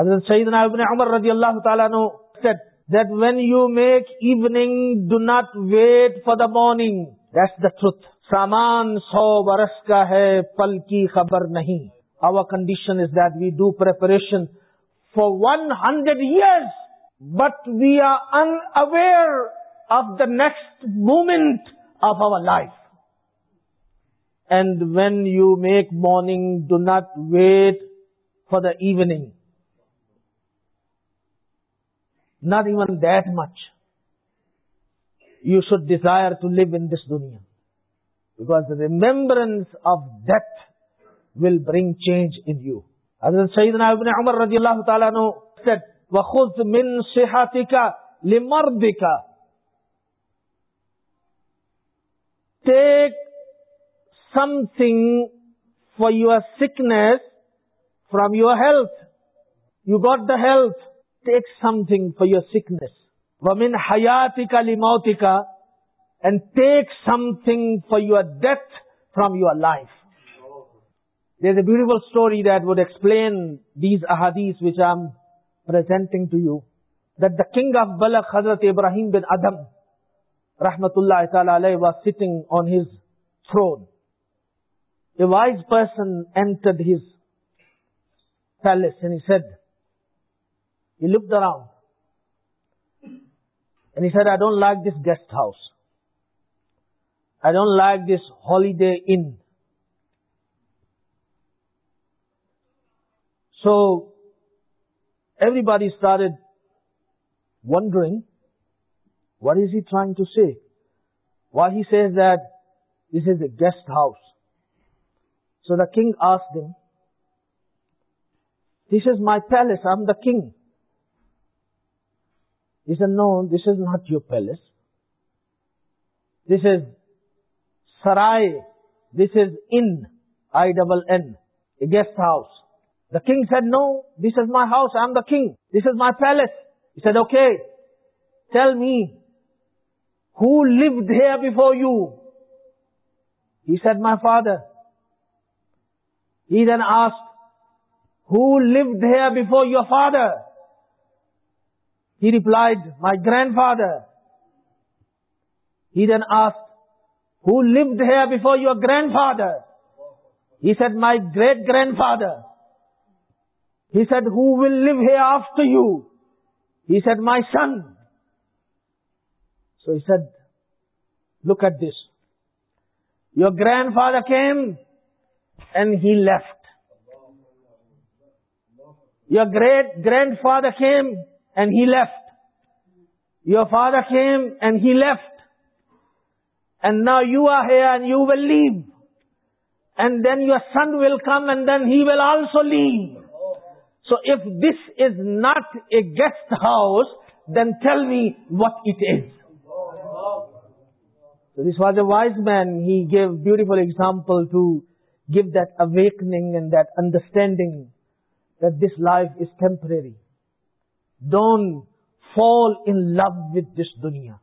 اضر صحیح نائب نے امر رضی اللہ تعالیٰ نو said that when you make evening do not wait for the morning this the truth سامان سو برس کا ہے پل کی خبر نہیں our condition is that we do preparation for one hundred years but we are unaware of the next moment of our life and when you make morning do not wait for the evening not even that much you should desire to live in this دنیا back remembrance of death will bring change شہید نا امر رضی اللہ تعالیٰ خوش من سہتی کا لمر دیکھا take something for your sickness from you health you got the health take something for your sickness وم ان حیاتی کا لماتی کا and take something for your death from you life a beautiful story دکپلین these احادیس which آئیزینٹ to you that the king of Balkh حضرت ابراہیم بن ادم رحمت اللہ تعالی علیہ was sitting on his throne a wise person enters palace and said He looked around and he said, I don't like this guest house. I don't like this Holiday Inn. So everybody started wondering, what is he trying to say? Why he says that this is a guest house? So the king asked him, this is my palace, I'm the king. He said, no, this is not your palace. This is Sarai. This is inn, I-double-N, a guest house. The king said, no, this is my house. I am the king. This is my palace. He said, okay, tell me, who lived here before you? He said, my father. He then asked, who lived here before your father? He replied, "My grandfather." He then asked, "Who lived here before your grandfather?" He said, "My great-grandfather." He said, "Who will live here after you?" He said, "My son." So he said, "Look at this. Your grandfather came and he left. Your great-grandfather came and he left. Your father came and he left. And now you are here and you will leave. And then your son will come and then he will also leave. So if this is not a guest house, then tell me what it is. So this was a wise man. He gave beautiful example to give that awakening and that understanding that this life is temporary. Don't fall in love with this دنیا